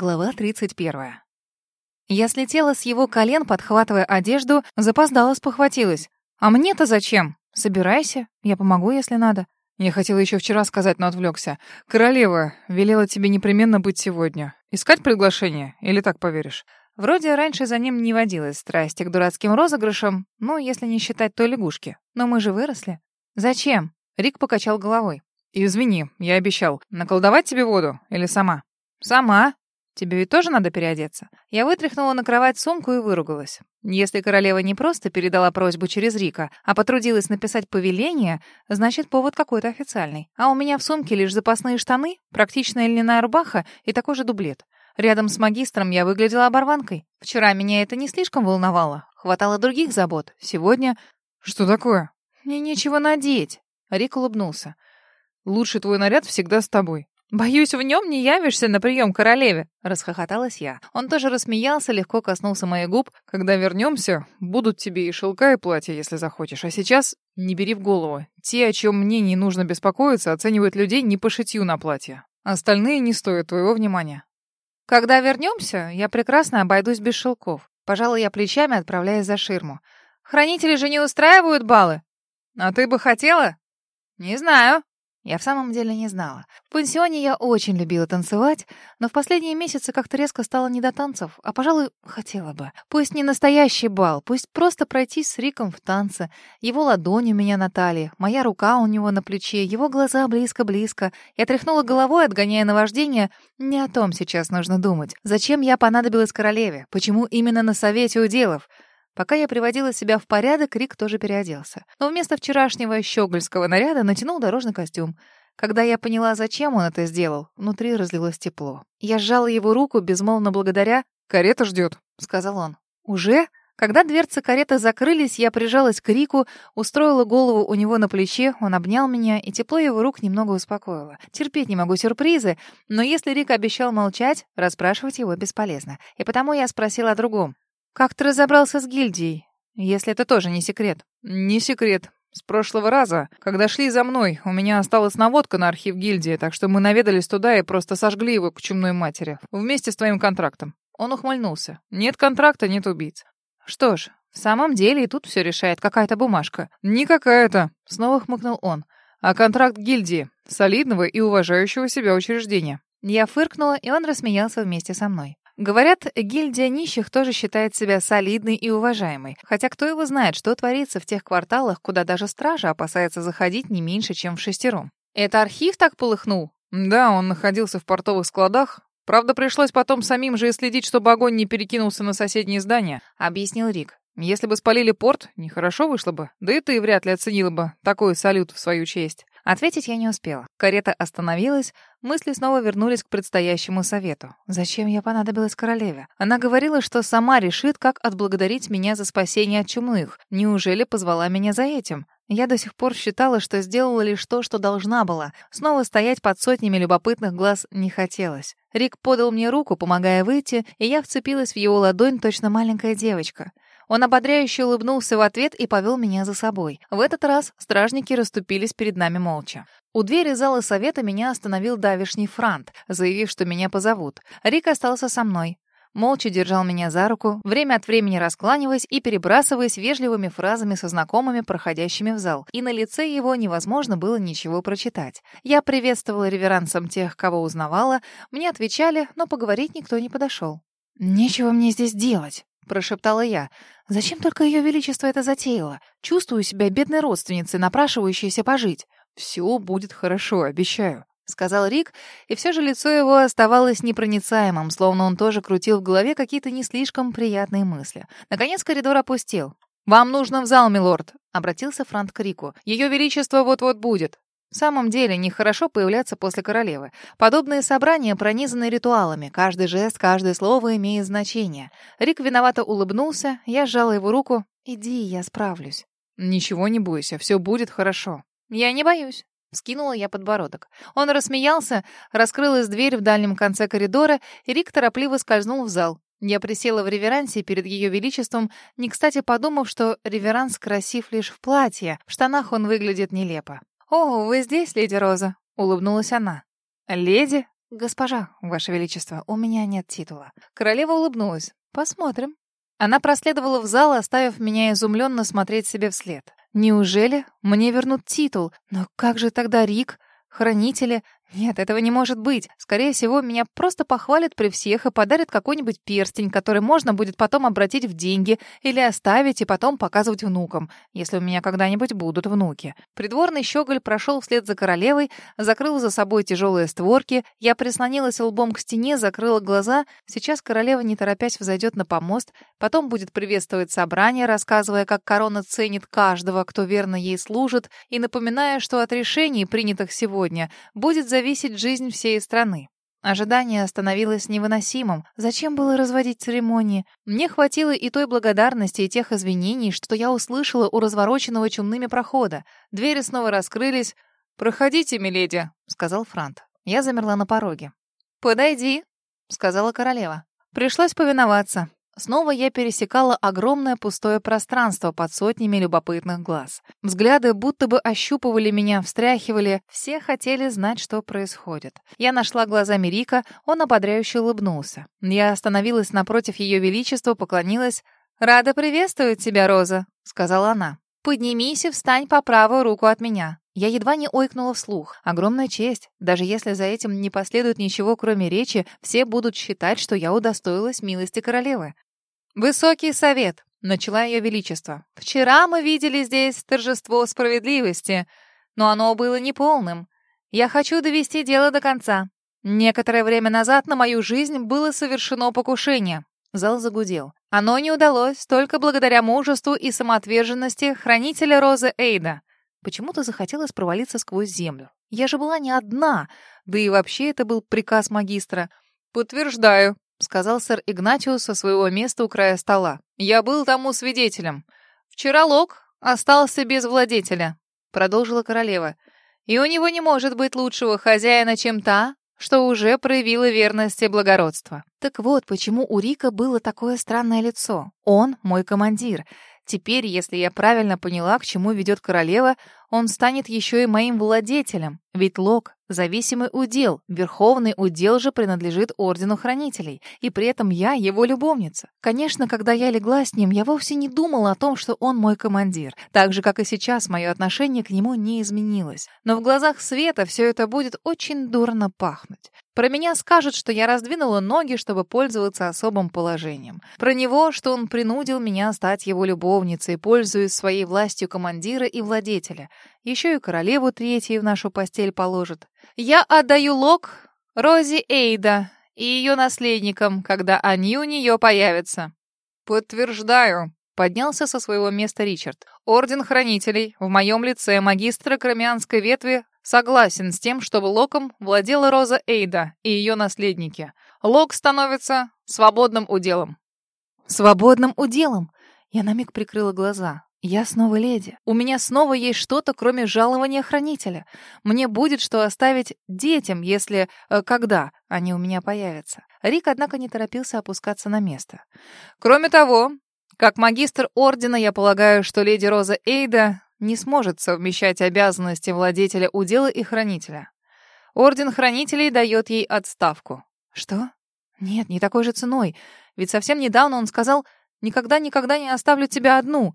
Глава 31. Я слетела с его колен, подхватывая одежду, запоздала, спохватилась. «А мне-то зачем? Собирайся, я помогу, если надо». Я хотела еще вчера сказать, но отвлекся. «Королева велела тебе непременно быть сегодня. Искать приглашение? Или так поверишь?» Вроде раньше за ним не водилось страсти к дурацким розыгрышам, ну, если не считать той лягушки. Но мы же выросли. «Зачем?» Рик покачал головой. «Извини, я обещал. Наколдовать тебе воду? Или сама?» «Сама», Тебе ведь тоже надо переодеться?» Я вытряхнула на кровать сумку и выругалась. Если королева не просто передала просьбу через Рика, а потрудилась написать повеление, значит, повод какой-то официальный. А у меня в сумке лишь запасные штаны, практичная льняная рубаха и такой же дублет. Рядом с магистром я выглядела оборванкой. Вчера меня это не слишком волновало. Хватало других забот. Сегодня... «Что такое?» «Мне нечего надеть». Рик улыбнулся. «Лучший твой наряд всегда с тобой. «Боюсь, в нем не явишься на прием королеве», — расхохоталась я. Он тоже рассмеялся, легко коснулся моих губ. «Когда вернемся, будут тебе и шелка, и платья, если захочешь. А сейчас не бери в голову. Те, о чем мне не нужно беспокоиться, оценивают людей не по шитью на платье. Остальные не стоят твоего внимания». «Когда вернемся, я прекрасно обойдусь без шелков». Пожалуй, я плечами отправляясь за ширму. «Хранители же не устраивают балы?» «А ты бы хотела?» «Не знаю», я в самом деле не знала. В пансионе я очень любила танцевать, но в последние месяцы как-то резко стало не до танцев, а, пожалуй, хотела бы. Пусть не настоящий бал, пусть просто пройтись с Риком в танце. Его ладонь у меня на талии, моя рука у него на плече, его глаза близко-близко. Я тряхнула головой, отгоняя наваждение. Не о том сейчас нужно думать. Зачем я понадобилась королеве? Почему именно на совете уделов? Пока я приводила себя в порядок, Рик тоже переоделся. Но вместо вчерашнего щегольского наряда натянул дорожный костюм. Когда я поняла, зачем он это сделал, внутри разлилось тепло. Я сжала его руку, безмолвно благодаря. «Карета ждет», — сказал он. «Уже?» Когда дверцы кареты закрылись, я прижалась к Рику, устроила голову у него на плече, он обнял меня, и тепло его рук немного успокоило. Терпеть не могу сюрпризы, но если Рик обещал молчать, расспрашивать его бесполезно. И потому я спросила о другом. «Как ты разобрался с гильдией, если это тоже не секрет?» «Не секрет. С прошлого раза, когда шли за мной, у меня осталась наводка на архив гильдии, так что мы наведались туда и просто сожгли его к чумной матери. Вместе с твоим контрактом». Он ухмыльнулся. «Нет контракта, нет убийц». «Что ж, в самом деле и тут все решает какая-то бумажка». «Не какая-то», — снова хмыкнул он, «а контракт гильдии, солидного и уважающего себя учреждения». Я фыркнула, и он рассмеялся вместе со мной. Говорят, гильдия нищих тоже считает себя солидной и уважаемой. Хотя кто его знает, что творится в тех кварталах, куда даже стража опасается заходить не меньше, чем в шестером. Это архив так полыхнул? Да, он находился в портовых складах. Правда, пришлось потом самим же и следить, чтобы огонь не перекинулся на соседние здания, объяснил Рик. Если бы спалили порт, нехорошо вышло бы. Да и ты вряд ли оценила бы такой салют в свою честь. Ответить я не успела. Карета остановилась, мысли снова вернулись к предстоящему совету. Зачем я понадобилась королеве? Она говорила, что сама решит, как отблагодарить меня за спасение от чумных. Неужели позвала меня за этим? Я до сих пор считала, что сделала лишь то, что должна была. Снова стоять под сотнями любопытных глаз не хотелось. Рик подал мне руку, помогая выйти, и я вцепилась в его ладонь, точно маленькая девочка. Он ободряюще улыбнулся в ответ и повел меня за собой. В этот раз стражники расступились перед нами молча. У двери зала совета меня остановил давишний франт, заявив, что меня позовут. Рик остался со мной. Молча держал меня за руку, время от времени раскланиваясь и перебрасываясь вежливыми фразами со знакомыми, проходящими в зал. И на лице его невозможно было ничего прочитать. Я приветствовала реверансом тех, кого узнавала, мне отвечали, но поговорить никто не подошел. «Нечего мне здесь делать», прошептала я. Зачем только ее величество это затеяло? Чувствую себя бедной родственницей, напрашивающейся пожить. Все будет хорошо, обещаю. — сказал Рик, и все же лицо его оставалось непроницаемым, словно он тоже крутил в голове какие-то не слишком приятные мысли. Наконец коридор опустел. «Вам нужно в зал, милорд», — обратился Франт к Рику. «Ее величество вот-вот будет». В самом деле, нехорошо появляться после королевы. Подобные собрания пронизаны ритуалами. Каждый жест, каждое слово имеет значение. Рик виновато улыбнулся, я сжала его руку. «Иди, я справлюсь». «Ничего не бойся, все будет хорошо». «Я не боюсь». Скинула я подбородок. Он рассмеялся, раскрылась дверь в дальнем конце коридора, и Рик торопливо скользнул в зал. Я присела в реверансе перед ее величеством, не кстати подумав, что реверанс красив лишь в платье, в штанах он выглядит нелепо. «О, вы здесь, леди Роза?» — улыбнулась она. «Леди?» «Госпожа, Ваше Величество, у меня нет титула». Королева улыбнулась. «Посмотрим». Она проследовала в зал, оставив меня изумленно смотреть себе вслед. «Неужели мне вернут титул? Но как же тогда Рик? Хранители? Нет, этого не может быть. Скорее всего, меня просто похвалят при всех и подарят какой-нибудь перстень, который можно будет потом обратить в деньги или оставить и потом показывать внукам, если у меня когда-нибудь будут внуки. Придворный щеголь прошел вслед за королевой, закрыл за собой тяжелые створки. Я прислонилась лбом к стене, закрыла глаза. Сейчас королева, не торопясь, взойдет на помост, потом будет приветствовать собрание, рассказывая, как корона ценит каждого, кто верно ей служит, и напоминая, что от решений, принятых сегодня, будет зависеть зависеть жизнь всей страны. Ожидание становилось невыносимым. Зачем было разводить церемонии? Мне хватило и той благодарности, и тех извинений, что я услышала у развороченного чумными прохода. Двери снова раскрылись. «Проходите, миледи», — сказал Франт. Я замерла на пороге. «Подойди», — сказала королева. Пришлось повиноваться. Снова я пересекала огромное пустое пространство под сотнями любопытных глаз. Взгляды будто бы ощупывали меня, встряхивали. Все хотели знать, что происходит. Я нашла глазами Рика, он ободряюще улыбнулся. Я остановилась напротив Ее Величества, поклонилась. «Рада приветствовать тебя, Роза», — сказала она. «Поднимись и встань по правую руку от меня». Я едва не ойкнула вслух. Огромная честь. Даже если за этим не последует ничего, кроме речи, все будут считать, что я удостоилась милости королевы. «Высокий совет», — начала ее величество. «Вчера мы видели здесь торжество справедливости, но оно было неполным. Я хочу довести дело до конца. Некоторое время назад на мою жизнь было совершено покушение». Зал загудел. Оно не удалось только благодаря мужеству и самоотверженности хранителя Розы Эйда. Почему-то захотелось провалиться сквозь землю. Я же была не одна, да и вообще это был приказ магистра. «Подтверждаю», — сказал сэр Игнатиус со своего места у края стола. «Я был тому свидетелем. Вчера Лок остался без владетеля», — продолжила королева. «И у него не может быть лучшего хозяина, чем та, что уже проявила верность и благородство». Так вот, почему у Рика было такое странное лицо. Он мой командир. Теперь, если я правильно поняла, к чему ведет королева, он станет еще и моим владетелем. Ведь Лок Зависимый удел, верховный удел же принадлежит Ордену Хранителей, и при этом я его любовница. Конечно, когда я легла с ним, я вовсе не думала о том, что он мой командир, так же, как и сейчас мое отношение к нему не изменилось. Но в глазах Света все это будет очень дурно пахнуть. Про меня скажут, что я раздвинула ноги, чтобы пользоваться особым положением. Про него, что он принудил меня стать его любовницей, пользуясь своей властью командира и владетеля. Еще и королеву третью в нашу постель положит. Я отдаю лог Рози Эйда и ее наследникам, когда они у нее появятся. Подтверждаю, поднялся со своего места Ричард. Орден Хранителей в моем лице магистра Кромианской ветви Согласен с тем, чтобы Локом владела Роза Эйда и ее наследники. Лок становится свободным уделом. Свободным уделом? Я на миг прикрыла глаза. Я снова леди. У меня снова есть что-то, кроме жалования хранителя. Мне будет что оставить детям, если... Э, когда они у меня появятся. Рик, однако, не торопился опускаться на место. Кроме того, как магистр ордена, я полагаю, что леди Роза Эйда не сможет совмещать обязанности владетеля удела и хранителя. Орден хранителей дает ей отставку. Что? Нет, не такой же ценой. Ведь совсем недавно он сказал «никогда-никогда не оставлю тебя одну».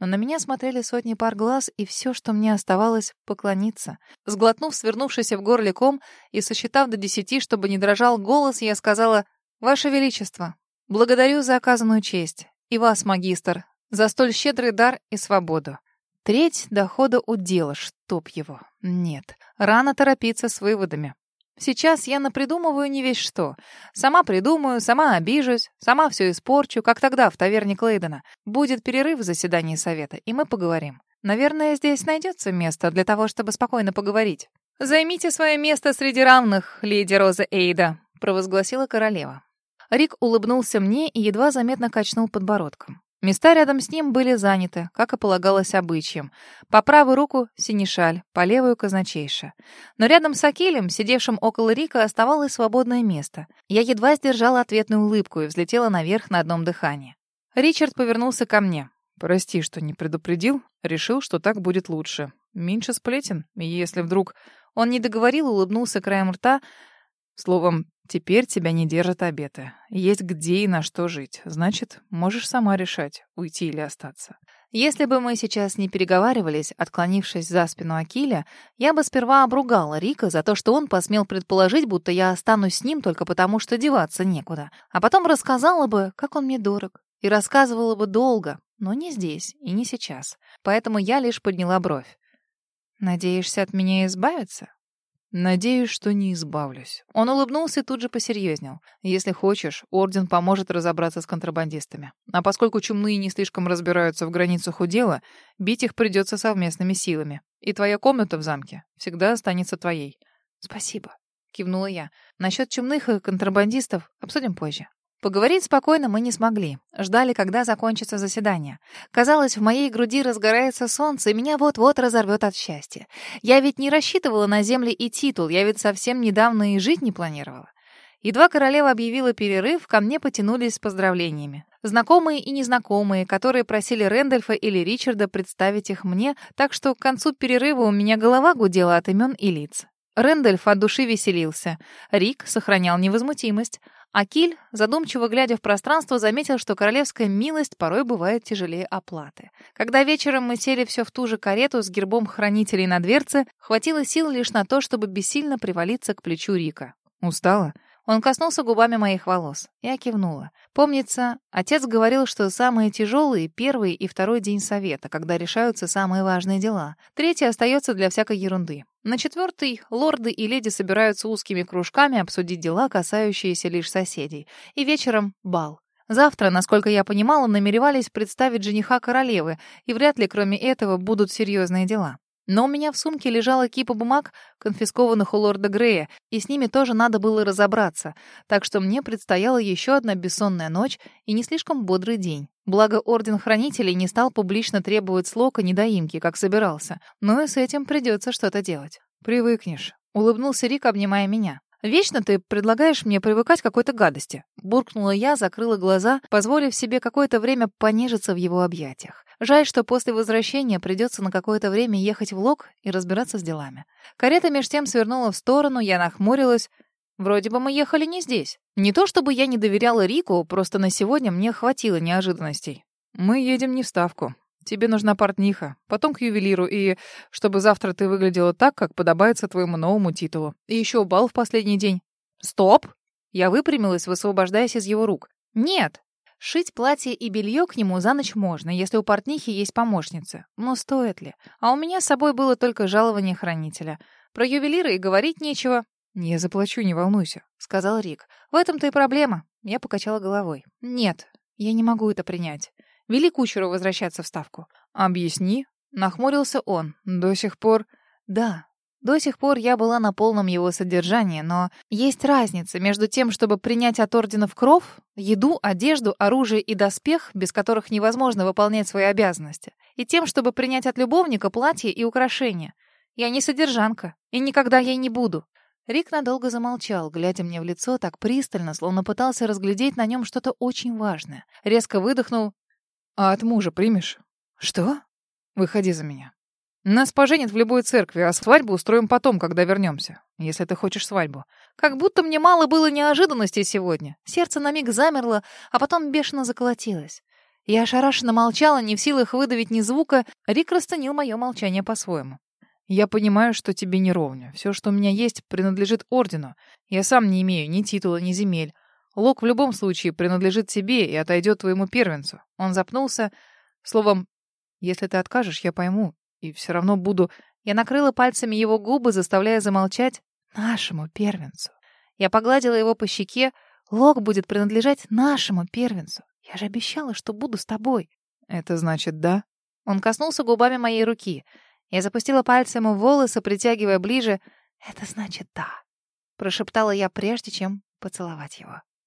Но на меня смотрели сотни пар глаз, и все, что мне оставалось, поклониться. Сглотнув свернувшийся в горле ком и сосчитав до десяти, чтобы не дрожал голос, я сказала «Ваше Величество, благодарю за оказанную честь, и вас, магистр, за столь щедрый дар и свободу. Треть дохода удела, чтоб его. Нет, рано торопиться с выводами. Сейчас я напридумываю не весь что. Сама придумаю, сама обижусь, сама все испорчу, как тогда в таверне Клейдена. Будет перерыв в заседании совета, и мы поговорим. Наверное, здесь найдется место для того, чтобы спокойно поговорить. «Займите свое место среди равных, леди Роза Эйда», — провозгласила королева. Рик улыбнулся мне и едва заметно качнул подбородком. Места рядом с ним были заняты, как и полагалось обычаем. По правую руку — синешаль, по левую — казначейша. Но рядом с Акелем, сидевшим около Рика, оставалось свободное место. Я едва сдержала ответную улыбку и взлетела наверх на одном дыхании. Ричард повернулся ко мне. «Прости, что не предупредил. Решил, что так будет лучше. Меньше сплетен. Если вдруг...» Он не договорил, улыбнулся краем рта. Словом, теперь тебя не держат обеты. Есть где и на что жить. Значит, можешь сама решать, уйти или остаться. Если бы мы сейчас не переговаривались, отклонившись за спину Акиля, я бы сперва обругала Рика за то, что он посмел предположить, будто я останусь с ним только потому, что деваться некуда. А потом рассказала бы, как он мне дорог. И рассказывала бы долго, но не здесь и не сейчас. Поэтому я лишь подняла бровь. «Надеешься от меня избавиться?» Надеюсь, что не избавлюсь. Он улыбнулся и тут же посерьезнел. Если хочешь, Орден поможет разобраться с контрабандистами. А поскольку чумные не слишком разбираются в границах удела, бить их придется совместными силами. И твоя комната в замке всегда останется твоей. Спасибо, кивнула я. Насчет чумных и контрабандистов обсудим позже. Поговорить спокойно мы не смогли. Ждали, когда закончится заседание. Казалось, в моей груди разгорается солнце, и меня вот-вот разорвет от счастья. Я ведь не рассчитывала на земли и титул, я ведь совсем недавно и жить не планировала. Едва королева объявила перерыв, ко мне потянулись с поздравлениями. Знакомые и незнакомые, которые просили Рэндольфа или Ричарда представить их мне, так что к концу перерыва у меня голова гудела от имен и лиц. Рэндольф от души веселился. Рик сохранял невозмутимость. Акиль, задумчиво глядя в пространство, заметил, что королевская милость порой бывает тяжелее оплаты. Когда вечером мы сели все в ту же карету с гербом хранителей на дверце, хватило сил лишь на то, чтобы бессильно привалиться к плечу Рика. «Устала?» Он коснулся губами моих волос. Я кивнула. Помнится, отец говорил, что самые тяжелые — первый и второй день совета, когда решаются самые важные дела. Третий остается для всякой ерунды. На четвертый лорды и леди собираются узкими кружками обсудить дела, касающиеся лишь соседей. И вечером — бал. Завтра, насколько я понимала, намеревались представить жениха королевы, и вряд ли кроме этого будут серьезные дела. Но у меня в сумке лежала кипа бумаг, конфискованных у лорда Грея, и с ними тоже надо было разобраться, так что мне предстояла еще одна бессонная ночь и не слишком бодрый день. Благо, Орден Хранителей не стал публично требовать слока недоимки, как собирался, но и с этим придется что-то делать. «Привыкнешь», — улыбнулся Рик, обнимая меня. «Вечно ты предлагаешь мне привыкать к какой-то гадости», — буркнула я, закрыла глаза, позволив себе какое-то время понежиться в его объятиях. Жаль, что после возвращения придется на какое-то время ехать в Лог и разбираться с делами. Карета меж тем свернула в сторону, я нахмурилась. Вроде бы мы ехали не здесь. Не то чтобы я не доверяла Рику, просто на сегодня мне хватило неожиданностей. Мы едем не в Ставку. Тебе нужна портниха, потом к ювелиру, и чтобы завтра ты выглядела так, как подобается твоему новому титулу. И еще бал в последний день. Стоп! Я выпрямилась, высвобождаясь из его рук. Нет! Шить платье и белье к нему за ночь можно, если у портнихи есть помощница. Но стоит ли? А у меня с собой было только жалование хранителя. Про ювелира и говорить нечего. «Я заплачу, не волнуйся», — сказал Рик. «В этом-то и проблема». Я покачала головой. «Нет, я не могу это принять. Вели кучеру возвращаться в Ставку». «Объясни», — нахмурился он. «До сих пор...» «Да, до сих пор я была на полном его содержании, но есть разница между тем, чтобы принять от орденов кров, еду, одежду, оружие и доспех, без которых невозможно выполнять свои обязанности, и тем, чтобы принять от любовника платье и украшения. Я не содержанка, и никогда ей не буду. Рик надолго замолчал, глядя мне в лицо так пристально, словно пытался разглядеть на нем что-то очень важное. Резко выдохнул. «А от мужа примешь?» «Что?» «Выходи за меня». «Нас поженят в любой церкви, а свадьбу устроим потом, когда вернемся, если ты хочешь свадьбу». Как будто мне мало было неожиданностей сегодня. Сердце на миг замерло, а потом бешено заколотилось. Я ошарашенно молчала, не в силах выдавить ни звука. Рик расценил мое молчание по-своему. Я понимаю, что тебе не ровня. Все, что у меня есть, принадлежит ордену. Я сам не имею ни титула, ни земель. Лог в любом случае принадлежит тебе и отойдет твоему первенцу. Он запнулся. Словом, если ты откажешь, я пойму. И все равно буду... Я накрыла пальцами его губы, заставляя замолчать нашему первенцу. Я погладила его по щеке. Лог будет принадлежать нашему первенцу. Я же обещала, что буду с тобой. Это значит да? Он коснулся губами моей руки. Я запустила пальцем в волосы, притягивая ближе. «Это значит да», — прошептала я, прежде чем поцеловать его.